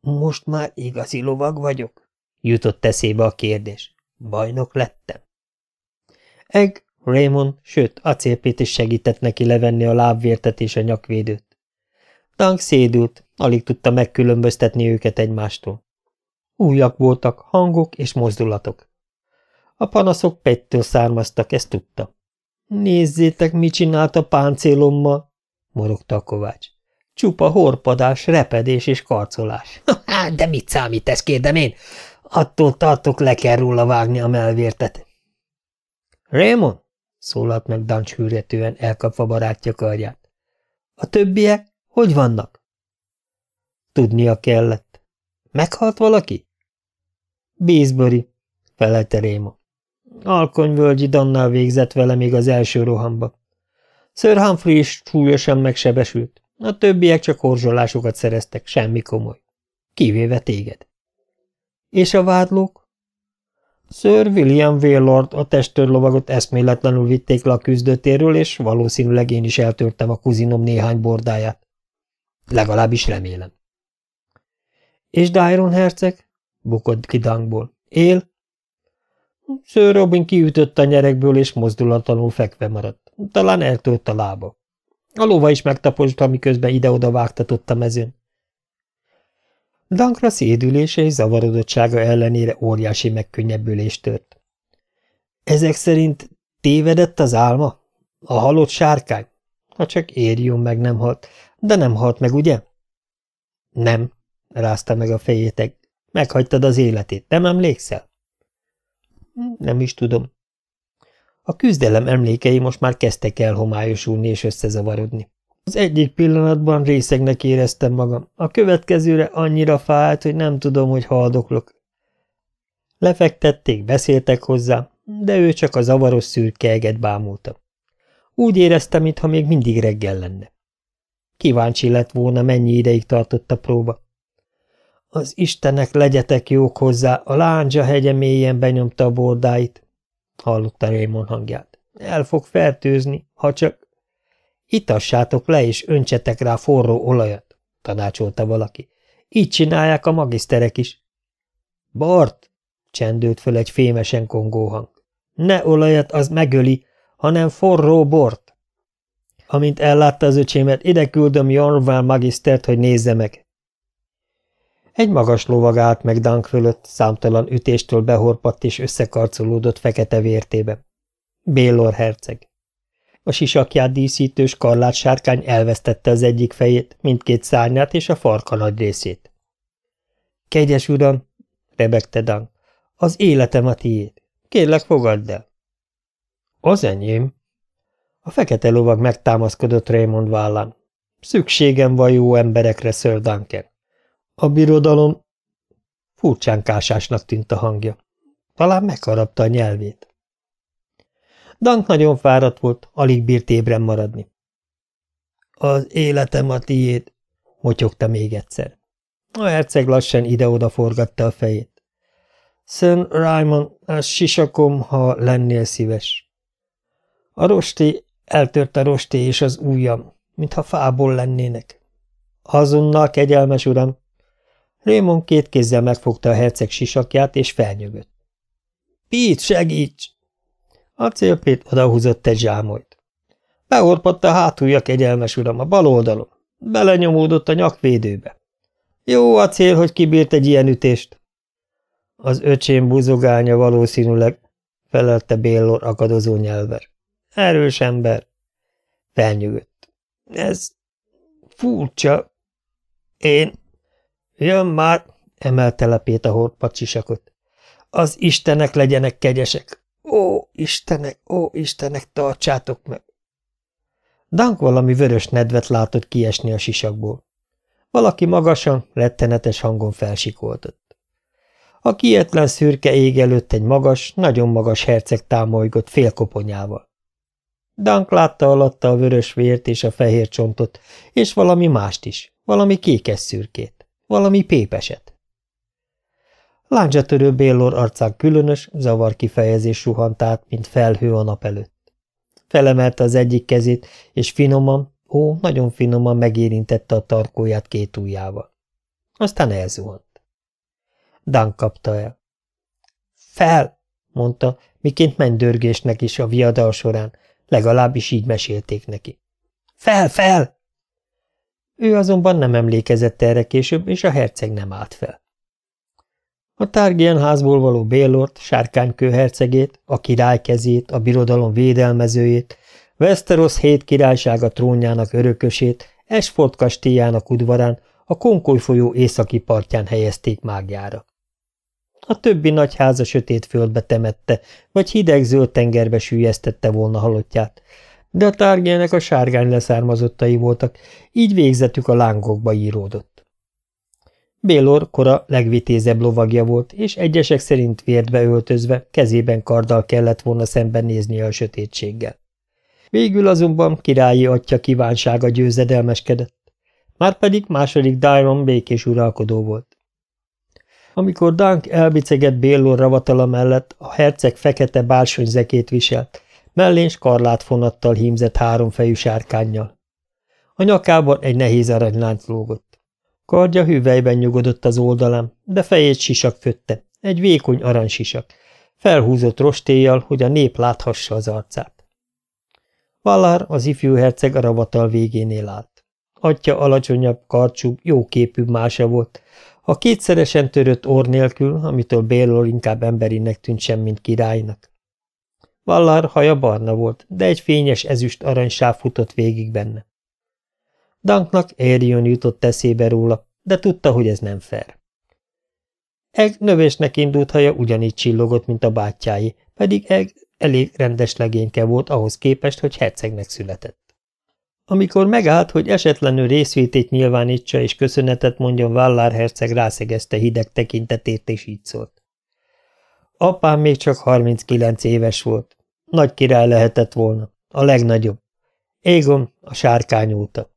Most már igazi lovag vagyok? Jutott eszébe a kérdés. Bajnok lettem. Egg, Raymond, sőt, acélpét is segített neki levenni a lábvértet és a nyakvédőt. Tank szédült, alig tudta megkülönböztetni őket egymástól. Újak voltak, hangok és mozdulatok. A panaszok Pettől származtak, ezt tudta. Nézzétek, mit csinált a páncélommal, morogta a kovács. Csupa horpadás, repedés és karcolás. De mit számít ez, kérdem én? Attól tartok, le kell róla vágni a melvértet. Raymond? szólalt meg Dancs hűretően, elkapva barátja karját. A többiek hogy vannak? Tudnia kellett. Meghalt valaki? Bízböri, felelte Raymond. Alkonyvölgyi Dannal végzett vele még az első rohamba. Sir Humphrey is súlyosan megsebesült. A többiek csak horzsolásokat szereztek, semmi komoly. Kivéve téged. És a vádlók? Sir William Waylord a testőrlovagot eszméletlenül vitték le a küzdőtérről, és valószínűleg én is eltörtem a kuzinom néhány bordáját. Legalábbis remélem. És Dyron herceg? bukott ki Dangból. Él? Sir Robin kiütött a nyerekből, és mozdulatlanul fekve maradt. Talán eltölt a lába. A lova is megtaposta, miközben ide-oda vágtatott a mezőn. Dankra szédülése és zavarodottsága ellenére óriási megkönnyebbülést tört. Ezek szerint tévedett az álma? A halott sárkány? Ha csak érjön meg nem halt, de nem halt meg, ugye? Nem, rázta meg a fejét. Meghagytad az életét, nem emlékszel? Nem is tudom. A küzdelem emlékei most már kezdtek el homályosulni és összezavarodni. Az egyik pillanatban részegnek éreztem magam, a következőre annyira fájt, hogy nem tudom, hogy haldoklok. Lefektették, beszéltek hozzá, de ő csak a zavaros szürke eget bámulta. Úgy éreztem, mintha még mindig reggel lenne. Kíváncsi lett volna, mennyi ideig tartott a próba. Az istenek legyetek jók hozzá, a lándzsa hegye mélyen benyomta a bordáit, hallotta Raymond hangját. El fog fertőzni, ha csak... Itassátok le, és öntsetek rá forró olajat, tanácsolta valaki. Így csinálják a magiszterek is. Bart, csendült föl egy fémesen kongó hang. Ne olajat, az megöli, hanem forró bort. Amint ellátta az öcsémet, ide küldöm Jorval magisztert, hogy nézze meg. Egy magas lovag állt meg Dunk fölött, számtalan ütéstől behorpadt és összekarcolódott fekete vértébe. Bélor herceg. A sisakját díszítő skarlát sárkány elvesztette az egyik fejét, mindkét szárnyát és a farka nagy részét. Kegyes uram, rebegte Dunk, az életem a tiéd. Kérlek, fogadd el. Az enyém. A fekete lovag megtámaszkodott Raymond vállán. Szükségem van jó emberekre, Sir Duncan. A birodalom... Furcsán kásásnak tűnt a hangja. Talán megharapta a nyelvét. Dank nagyon fáradt volt, alig bírt ébren maradni. Az életem a tiéd, motyogta még egyszer. A herceg lassan ide-oda forgatta a fejét. Szön Raymond, az sisakom, ha lennél szíves. A rosté, eltört a rosté és az ujjam, mintha fából lennének. Azonnal, kegyelmes uram, Raymond két kézzel megfogta a herceg sisakját, és felnyögött. – Pete, segíts! A célpét odahúzott egy zsámolyt. Beorpadt a hátulja, kegyelmes uram, a bal oldalon. Belenyomódott a nyakvédőbe. Jó a cél, hogy kibírt egy ilyen ütést. Az öcsém buzogánya valószínűleg, felelte Bélor akadozó nyelver. Erős ember. Felnyögött. Ez furcsa. Én Jön már, emelte lepét a hordpacsisakot. Az istenek legyenek kegyesek. Ó, istenek, ó, istenek, tartsátok meg! Dank valami vörös nedvet látott kiesni a sisakból. Valaki magasan, rettenetes hangon felsikoltott. A kietlen szürke ég előtt egy magas, nagyon magas herceg támolygott félkoponyával. Dank látta alatta a vörös vért és a fehér csontot, és valami mást is, valami kékes szürkét, valami pépeset. Láncsatörő Bélor arcán különös, zavar kifejezés suhant át, mint felhő a nap előtt. Felemelte az egyik kezét, és finoman, ó, nagyon finoman megérintette a tarkóját két ujjával. Aztán elzuhant. Dan kapta el. Fel, mondta, miként mennydörgésnek is a viadal során, legalábbis így mesélték neki. Fel, fel! Ő azonban nem emlékezett erre később, és a herceg nem állt fel. A Targien házból való Bélort, sárkánykő hercegét, a király kezét, a birodalom védelmezőjét, Westeros hét királysága trónjának örökösét, Esford kastélyának udvarán, a Konkoly folyó északi partján helyezték mágjára. A többi nagy háza sötét földbe temette, vagy hideg zöld tengerbe sűjesztette volna halottját, de a tárgyának a sárgány leszármazottai voltak, így végzetük a lángokba íródott. Bélor kora legvitézebb lovagja volt, és egyesek szerint vértbe öltözve, kezében karddal kellett volna szembenézni a sötétséggel. Végül azonban királyi atya kívánsága győzedelmeskedett. Márpedig második Dyron békés uralkodó volt. Amikor Dunk elbicegett Bélor ravatala mellett, a herceg fekete bársonyzekét viselt, mellén skarlátfonattal hímzett háromfejű sárkánnyal. A nyakában egy nehéz aranylánc lógott. Kardja hüvelyben nyugodott az oldalán, de fejét sisak fötte, egy vékony aranysisak, felhúzott rostéjjal, hogy a nép láthassa az arcát. Valar, az ifjú herceg a ravatal végénél állt. Atya alacsonyabb, karcsú, jóképű mása volt, a kétszeresen törött orr nélkül, amitől Bélor inkább emberinek tűnt sem, mint királynak. Vallar haja barna volt, de egy fényes ezüst aranysáv futott végig benne. Danknak Erion jutott eszébe róla, de tudta, hogy ez nem fair. Eg növésnek indult haja ugyanígy csillogott, mint a bátyái, pedig Eg elég rendes legényke volt ahhoz képest, hogy hercegnek született. Amikor megállt, hogy esetlenül részvétét nyilvánítsa és köszönetet mondjon, Vallár herceg rászegezte hideg tekintetét, és így szólt. Apám még csak 39 éves volt. Nagy király lehetett volna. A legnagyobb. Égon, a sárkány óta.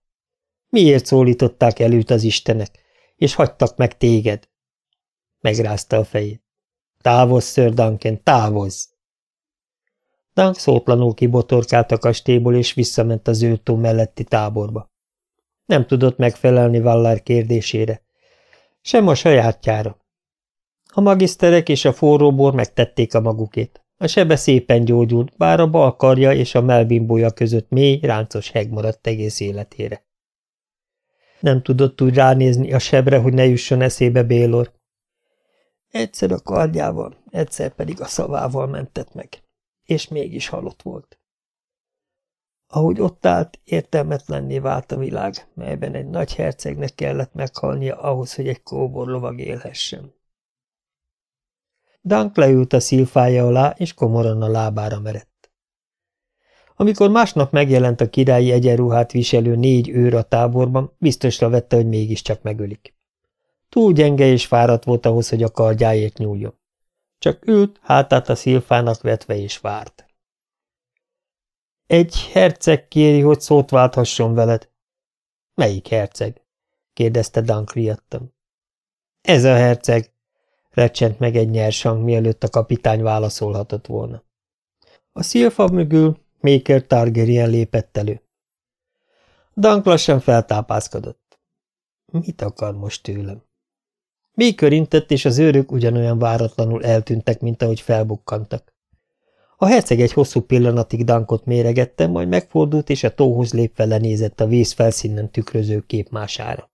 Miért szólították előtt az istenek, és hagytak meg téged? Megrázta a fejét. Távozz, Sir Duncan, távozz! Dunk szótlanul kibotorkált a kastélyból, és visszament az őtó melletti táborba. Nem tudott megfelelni Vallár kérdésére. Sem a sajátjára. A magiszterek és a forróbor megtették a magukét. A sebe szépen gyógyult, bár a bal karja és a melbimbója között mély, ráncos heg maradt egész életére. Nem tudott úgy ránézni a sebre, hogy ne jusson eszébe Bélor. Egyszer a kardjával, egyszer pedig a szavával mentett meg, és mégis halott volt. Ahogy ott állt, értelmetlenné vált a világ, melyben egy nagy hercegnek kellett meghalnia ahhoz, hogy egy kóborlovag élhessen. Dank leült a szilfája alá, és komoran a lábára merett. Amikor másnap megjelent a királyi egyenruhát viselő négy őr a táborban, biztosra vette, hogy mégiscsak megölik. Túl gyenge és fáradt volt ahhoz, hogy a kardjáért nyúljon. Csak ült, hátát a szilfának vetve és várt. Egy herceg kéri, hogy szót válthasson veled. Melyik herceg? kérdezte Dankriattam. Ez a herceg, recsent meg egy nyers hang, mielőtt a kapitány válaszolhatott volna. A szilfa mögül Maker Targaryen lépett elő. Dank lassan feltápászkodott. Mit akar most tőlem? Baker intett, és az őrök ugyanolyan váratlanul eltűntek, mint ahogy felbukkantak. A herceg egy hosszú pillanatig Dankot méregette, majd megfordult, és a tóhoz lépve lenézett a víz felszínen tükröző képmására.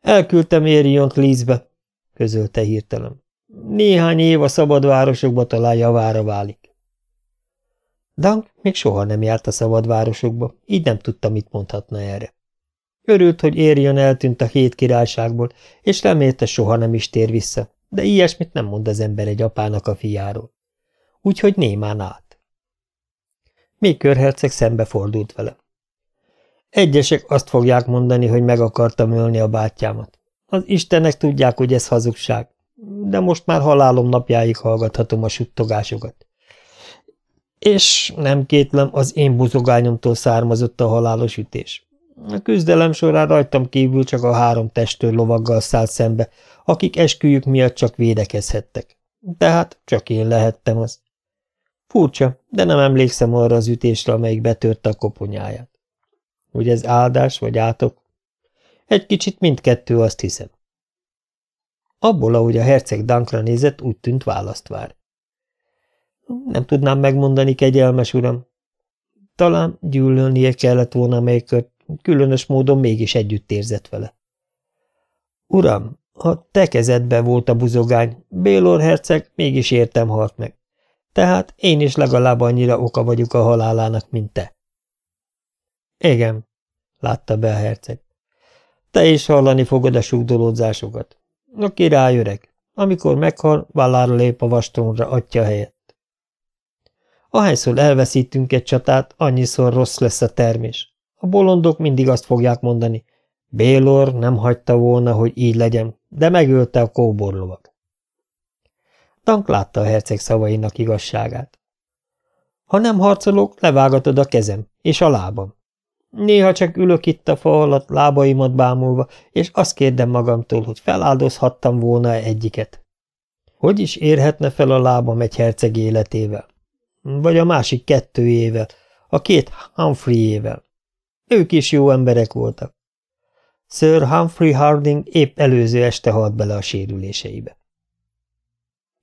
Elküldtem Ériont Lízbe, közölte hirtelen. Néhány év a szabad városokba talán javára válik. Dank még soha nem járt a szabad városokba, így nem tudta, mit mondhatna erre. Örült, hogy érjön eltűnt a hét királyságból, és remélte soha nem is tér vissza, de ilyesmit nem mond az ember egy apának a fiáról. Úgyhogy némán állt. Még körherceg szembe fordult vele. Egyesek azt fogják mondani, hogy meg akartam ölni a bátyámat. Az istenek tudják, hogy ez hazugság, de most már halálom napjáig hallgathatom a suttogásokat. És nem kétlem, az én buzogányomtól származott a halálos ütés. A küzdelem során rajtam kívül csak a három testőr lovaggal szállt szembe, akik esküjük miatt csak védekezhettek. Tehát csak én lehettem az. Furcsa, de nem emlékszem arra az ütésre, amelyik betörte a koponyáját. Hogy ez áldás vagy átok? Egy kicsit mindkettő, azt hiszem. Abból, ahogy a herceg Dankra nézett, úgy tűnt választ vár. Nem tudnám megmondani, kegyelmes uram. Talán gyűlölnie kellett volna Makert, különös módon mégis együtt érzett vele. Uram, a te kezedben volt a buzogány, Bélor herceg mégis értem halt meg. Tehát én is legalább annyira oka vagyok a halálának, mint te. Igen, látta be a herceg. Te is hallani fogod a sugdolódzásokat. A király öreg. Amikor meghal, vállára lép a vastrónra atya helyett. Ahányszor elveszítünk egy csatát, annyiszor rossz lesz a termés. A bolondok mindig azt fogják mondani, Bélor nem hagyta volna, hogy így legyen, de megölte a kóborlovag. Tank látta a herceg szavainak igazságát. Ha nem harcolok, levágatod a kezem, és a lábam. Néha csak ülök itt a fa alatt, lábaimat bámulva, és azt kérdem magamtól, hogy feláldozhattam volna -e egyiket. Hogy is érhetne fel a lábam egy herceg életével? Vagy a másik kettőjével, a két Humphreyével. Ők is jó emberek voltak. Sir Humphrey Harding épp előző este halt bele a sérüléseibe.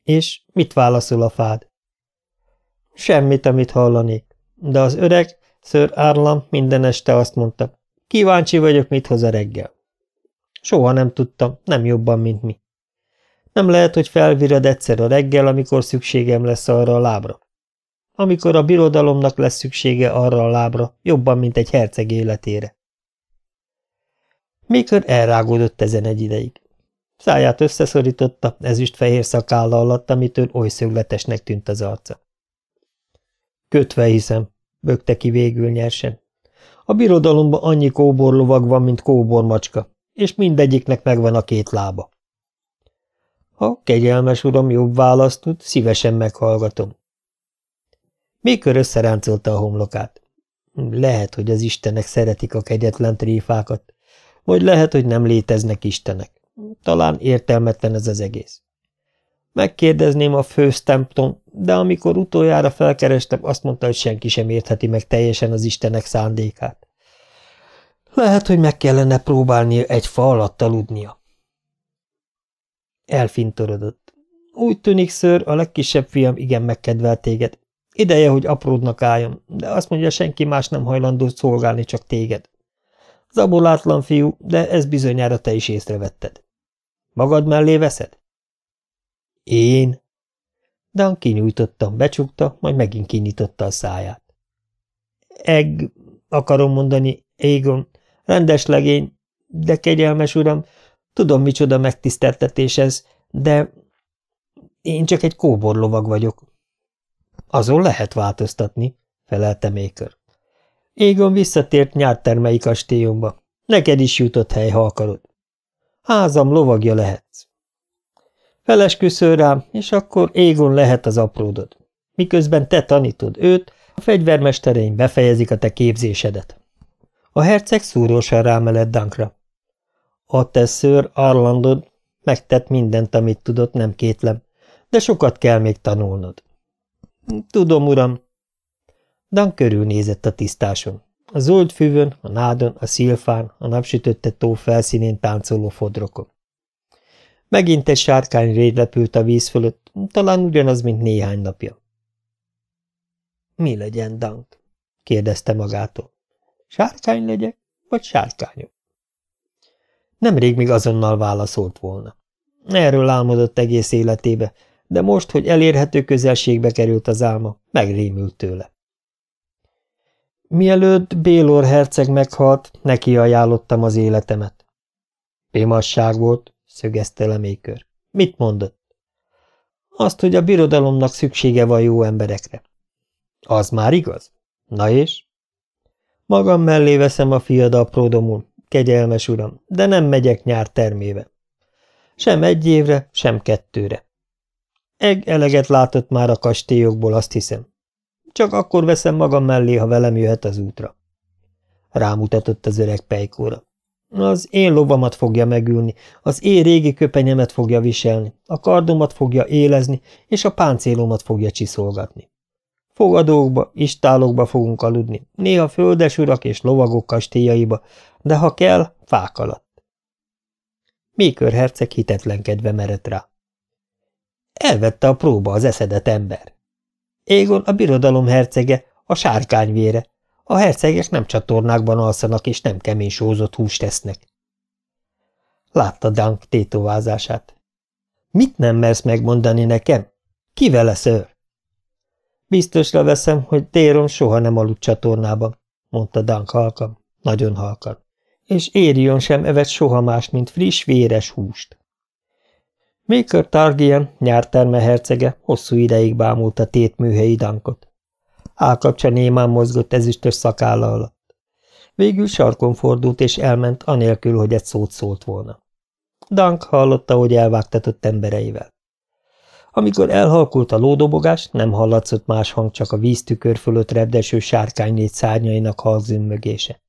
És mit válaszol a fád? Semmit, amit hallanék, de az öreg Sir Arlam minden este azt mondta, kíváncsi vagyok, mit hoz a reggel. Soha nem tudtam, nem jobban, mint mi. Nem lehet, hogy felvirad egyszer a reggel, amikor szükségem lesz arra a lábra. Amikor a birodalomnak lesz szüksége arra a lábra, jobban, mint egy herceg életére. Mikor elrágódott ezen egy ideig. Száját összeszorította, ezüst-fehér szakálla alatt, amitől oly szögletesnek tűnt az arca. Kötve hiszem, bökte ki végül nyersen. A birodalomban annyi kóborlovag van, mint kóbormacska, és mindegyiknek megvan a két lába. Ha kegyelmes uram jobb választ tud, szívesen meghallgatom. Mikor összeráncolta a homlokát. Lehet, hogy az istenek szeretik a kegyetlen tréfákat, vagy lehet, hogy nem léteznek istenek. Talán értelmetlen ez az egész. Megkérdezném a fősztempton, de amikor utoljára felkerestem, azt mondta, hogy senki sem értheti meg teljesen az Istenek szándékát. Lehet, hogy meg kellene próbálnia egy fa alatt aludnia. Elfintorodott. Úgy tűnik, ször, a legkisebb fiam igen megkedvel téged. Ideje, hogy apródnak álljon, de azt mondja, senki más nem hajlandó szolgálni, csak téged. Zabolátlan fiú, de ez bizonyára te is észrevetted. Magad mellé veszed? Én? Dan kinyújtotta, becsukta, majd megint kinyitotta a száját. Egg, akarom mondani, Égon, rendes legény, de kegyelmes uram, tudom, micsoda megtiszteltetés ez, de én csak egy kóborlovag vagyok. Azon lehet változtatni, felelte Maker. Égon visszatért nyártermei kastélyomba. Neked is jutott hely, ha akarod. Házam lovagja lehetsz. Felesküszöl rám, és akkor Égon lehet az apródod. Miközben te tanítod őt, a fegyvermesterein befejezik a te képzésedet. A herceg szúrósan rámelett Dankra. A te szőr Arlandod megtett mindent, amit tudott, nem kétlem, de sokat kell még tanulnod. Tudom, uram. Dan körülnézett a tisztáson. A zöld füvön, a nádon, a szilfán, a napsütötte tó felszínén táncoló fodrokon. Megint egy sárkány réd repült a víz fölött, talán ugyanaz, mint néhány napja. Mi legyen, Dank? kérdezte magától. Sárkány legyek, vagy sárkányok? Nemrég még azonnal válaszolt volna. Erről álmodott egész életébe, de most, hogy elérhető közelségbe került az álma, megrémült tőle. Mielőtt Bélor herceg meghalt, neki ajánlottam az életemet. Pémasság volt, szögezte le Maker. Mit mondott? Azt, hogy a birodalomnak szüksége van jó emberekre. Az már igaz? Na és? Magam mellé veszem a fiad apródomul, kegyelmes uram, de nem megyek nyár termébe. Sem egy évre, sem kettőre. Eg eleget látott már a kastélyokból, azt hiszem. Csak akkor veszem magam mellé, ha velem jöhet az útra. Rámutatott az öreg pejkóra. Az én lovamat fogja megülni, az én régi köpenyemet fogja viselni, a kardomat fogja élezni, és a páncélomat fogja csiszolgatni. Fogadókba, istálokba fogunk aludni, néha földesurak és lovagok kastélyaiba, de ha kell, fák alatt. Mikör herceg hitetlenkedve merett rá. Elvette a próba az eszedet ember. Égon a birodalom hercege, a sárkányvére. A hercegek nem csatornákban alszanak, és nem kemény sózott húst tesznek. Látta Dunk tétovázását. Mit nem mersz megmondani nekem? Ki vele, ször? Biztosra veszem, hogy Téron soha nem aludt csatornában, mondta Dunk halkan, nagyon halkan, és Érion sem evett soha más, mint friss, véres húst. Maker Targian, nyárterme hercege, hosszú ideig bámulta tétműhelyi Dunkot. Álkapcsa némán mozgott ezüstös szakálla alatt. Végül sarkon fordult és elment, anélkül, hogy egy szót szólt volna. Dunk hallotta, hogy elvágtatott embereivel. Amikor elhalkult a lódobogás, nem hallatszott más hang, csak a víztükör fölött repdeső sárkánynégy szárnyainak halzümmögése.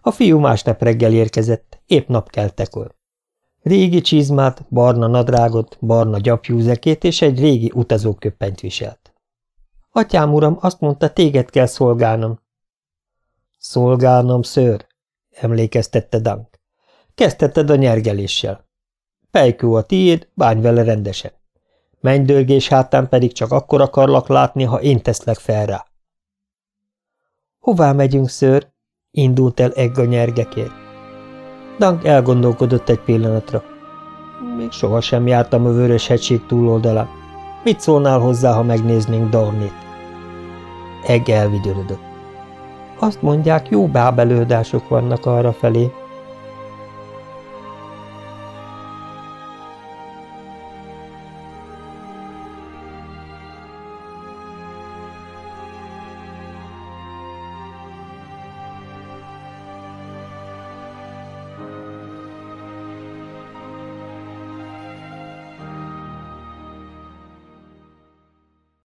A fiú másnap reggel érkezett, épp napkeltekor. Régi csizmát, barna nadrágot, barna gyapjúzekét és egy régi utazóköppenyt viselt. Atyám uram, azt mondta, téged kell szolgálnom. Szolgálnom, ször, emlékeztette Dank. Kezdheted a nyergeléssel. Pejkő a tiéd, bánj vele rendesen. Mennydörgés hátán pedig csak akkor akarlak látni, ha én teszlek fel rá. Hová megyünk, ször? Indult el Egg a nyergekért. Dank elgondolkodott egy pillanatra. Még sohasem jártam a Vörös hegység túloldalán. Mit szólnál hozzá, ha megnéznénk Dornit? Egg elvigyorodott. Azt mondják, jó bábelődások vannak arra felé,